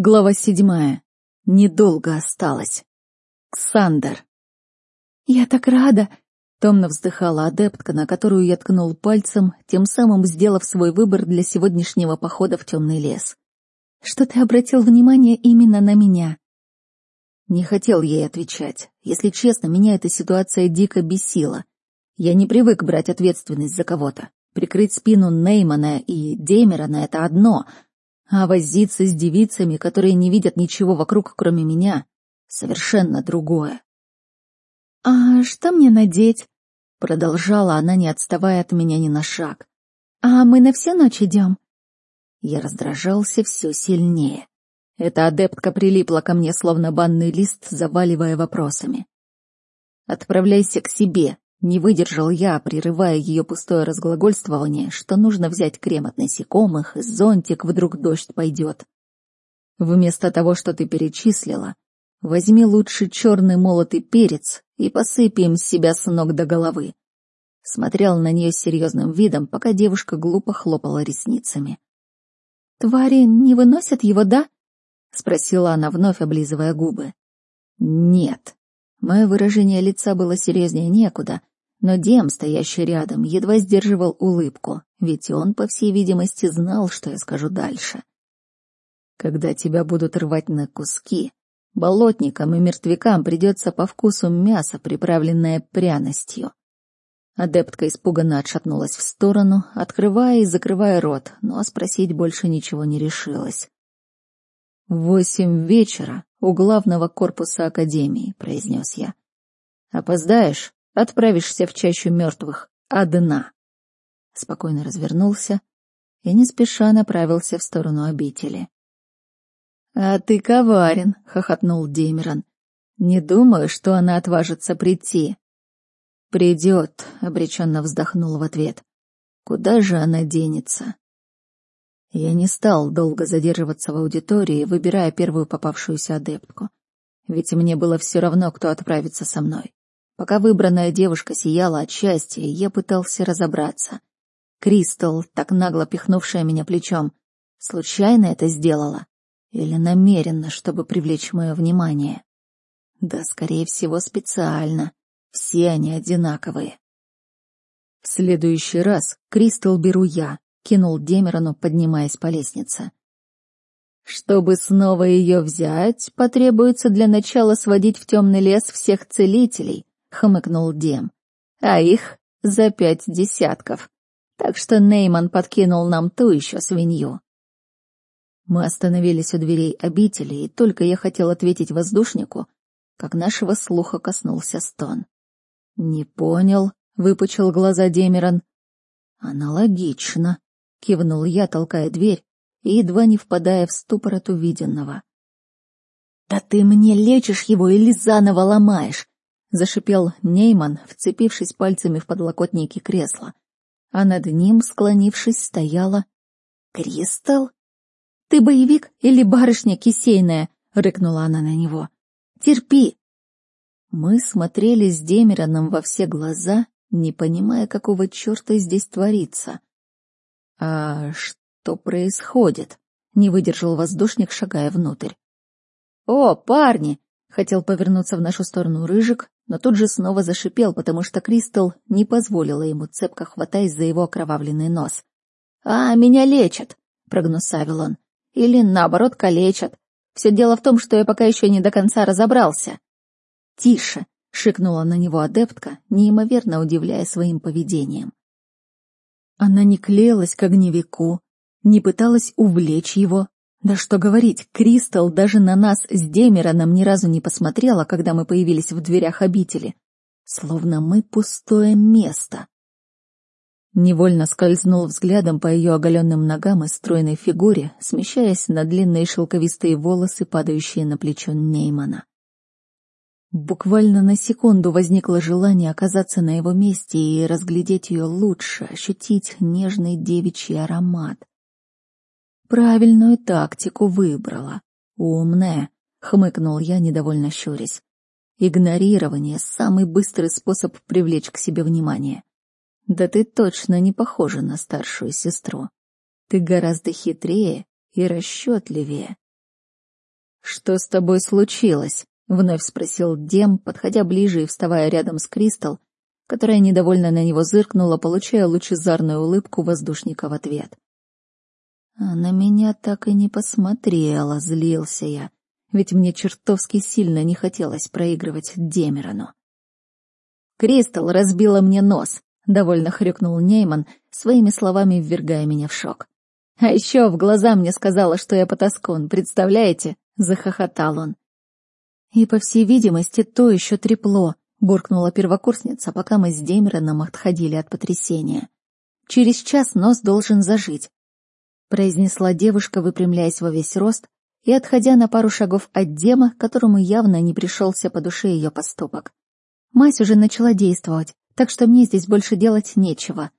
Глава седьмая. Недолго осталось. Ксандер. «Я так рада!» — томно вздыхала адептка, на которую я ткнул пальцем, тем самым сделав свой выбор для сегодняшнего похода в темный лес. «Что ты обратил внимание именно на меня?» Не хотел ей отвечать. Если честно, меня эта ситуация дико бесила. Я не привык брать ответственность за кого-то. Прикрыть спину Неймана и Демерона — это одно — а возиться с девицами, которые не видят ничего вокруг, кроме меня, совершенно другое. «А что мне надеть?» — продолжала она, не отставая от меня ни на шаг. «А мы на всю ночь идем?» Я раздражался все сильнее. Эта адептка прилипла ко мне, словно банный лист, заваливая вопросами. «Отправляйся к себе», не выдержал я, прерывая ее пустое разглагольствование, что нужно взять крем от насекомых, зонтик, вдруг дождь пойдет. Вместо того, что ты перечислила, возьми лучше черный молотый перец и посыпь им себя с ног до головы. Смотрел на нее с серьезным видом, пока девушка глупо хлопала ресницами. «Твари не выносят его, да?» — спросила она, вновь облизывая губы. «Нет». Мое выражение лица было серьезнее некуда, но Дем, стоящий рядом, едва сдерживал улыбку, ведь он, по всей видимости, знал, что я скажу дальше. Когда тебя будут рвать на куски, болотникам и мертвякам придется по вкусу мясо, приправленное пряностью. Адептка испуганно отшатнулась в сторону, открывая и закрывая рот, но спросить больше ничего не решилась. «Восемь вечера у главного корпуса Академии», — произнес я. «Опоздаешь, отправишься в чащу мертвых одна. Спокойно развернулся и не спеша направился в сторону обители. — А ты коварен, — хохотнул Демерон. — Не думаю, что она отважится прийти. — Придет, — обреченно вздохнул в ответ. — Куда же она денется? Я не стал долго задерживаться в аудитории, выбирая первую попавшуюся адептку. Ведь мне было все равно, кто отправится со мной. Пока выбранная девушка сияла от счастья, я пытался разобраться. Кристал, так нагло пихнувшая меня плечом, случайно это сделала? Или намеренно, чтобы привлечь мое внимание? Да, скорее всего, специально. Все они одинаковые. В следующий раз Кристал беру я, кинул Демерону, поднимаясь по лестнице. Чтобы снова ее взять, потребуется для начала сводить в темный лес всех целителей, — хмыкнул Дем. «А их за пять десятков. Так что Нейман подкинул нам ту еще свинью». Мы остановились у дверей обители, и только я хотел ответить воздушнику, как нашего слуха коснулся стон. «Не понял», — выпучил глаза Демерон. «Аналогично», — кивнул я, толкая дверь и едва не впадая в ступор от увиденного. «Да ты мне лечишь его или заново ломаешь?» — зашипел Нейман, вцепившись пальцами в подлокотники кресла. А над ним, склонившись, стояла... «Кристалл? Ты боевик или барышня кисейная?» — рыкнула она на него. «Терпи!» Мы смотрели с Демероном во все глаза, не понимая, какого черта здесь творится. «А что происходит?» — не выдержал воздушник, шагая внутрь. «О, парни!» — хотел повернуться в нашу сторону Рыжик, но тут же снова зашипел, потому что Кристал не позволила ему, цепко хватаясь за его окровавленный нос. «А, меня лечат!» — прогнусавил он. «Или, наоборот, калечат. Все дело в том, что я пока еще не до конца разобрался». «Тише!» — шикнула на него адептка, неимоверно удивляя своим поведением. Она не клеилась к огневику, не пыталась увлечь его, да что говорить, Кристал даже на нас с Демероном ни разу не посмотрела, когда мы появились в дверях обители. Словно мы пустое место. Невольно скользнул взглядом по ее оголенным ногам и стройной фигуре, смещаясь на длинные шелковистые волосы, падающие на плечо Неймана. Буквально на секунду возникло желание оказаться на его месте и разглядеть ее лучше, ощутить нежный девичий аромат. Правильную тактику выбрала. Умная, хмыкнул я, недовольно щурясь. Игнорирование — самый быстрый способ привлечь к себе внимание. Да ты точно не похожа на старшую сестру. Ты гораздо хитрее и расчетливее. «Что с тобой случилось?» — вновь спросил Дем, подходя ближе и вставая рядом с Кристал, которая недовольно на него зыркнула, получая лучезарную улыбку воздушника в ответ. А на меня так и не посмотрела, злился я, ведь мне чертовски сильно не хотелось проигрывать Демерону. «Кристал разбила мне нос», — довольно хрюкнул Нейман, своими словами ввергая меня в шок. «А еще в глаза мне сказала, что я потаскун, представляете?» захохотал он. И, по всей видимости, то еще трепло, буркнула первокурсница, пока мы с Демероном отходили от потрясения. Через час нос должен зажить, произнесла девушка, выпрямляясь во весь рост и отходя на пару шагов от Дема, которому явно не пришелся по душе ее поступок. Мать уже начала действовать, так что мне здесь больше делать нечего.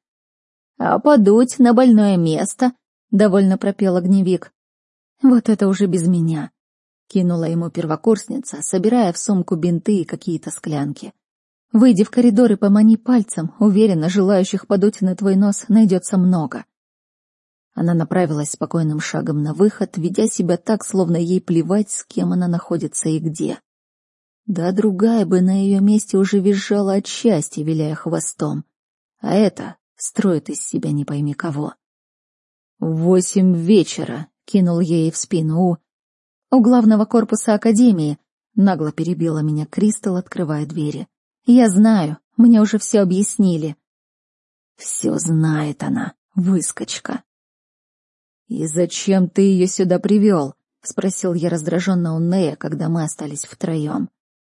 А подуть на больное место, довольно пропел огневик. Вот это уже без меня кинула ему первокурсница, собирая в сумку бинты и какие-то склянки. Выйди в коридор и помани пальцем, уверена, желающих подуть на твой нос найдется много. Она направилась спокойным шагом на выход, ведя себя так, словно ей плевать, с кем она находится и где. Да другая бы на ее месте уже визжала от счастья, виляя хвостом. А это строит из себя не пойми кого. «Восемь вечера», — кинул ей в спину У, у главного корпуса Академии. Нагло перебила меня Кристал, открывая двери. Я знаю, мне уже все объяснили. Все знает она, выскочка. И зачем ты ее сюда привел? Спросил я раздраженно у Нея, когда мы остались втроем.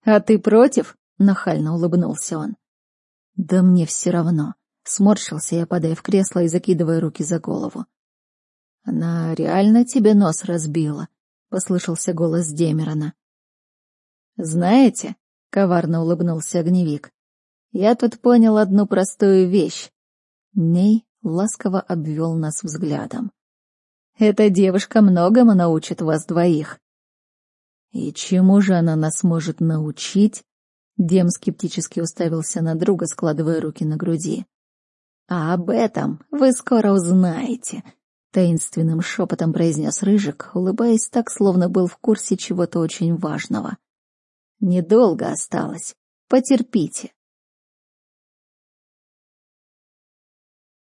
А ты против? Нахально улыбнулся он. Да мне все равно. Сморщился я, падая в кресло и закидывая руки за голову. Она реально тебе нос разбила? Послышался голос Демерона. Знаете, коварно улыбнулся огневик. Я тут понял одну простую вещь. Ней ласково обвел нас взглядом. Эта девушка многому научит вас двоих. И чему же она нас может научить? Дем скептически уставился на друга, складывая руки на груди. А об этом вы скоро узнаете, Таинственным шепотом произнес Рыжик, улыбаясь так, словно был в курсе чего-то очень важного. «Недолго осталось. Потерпите».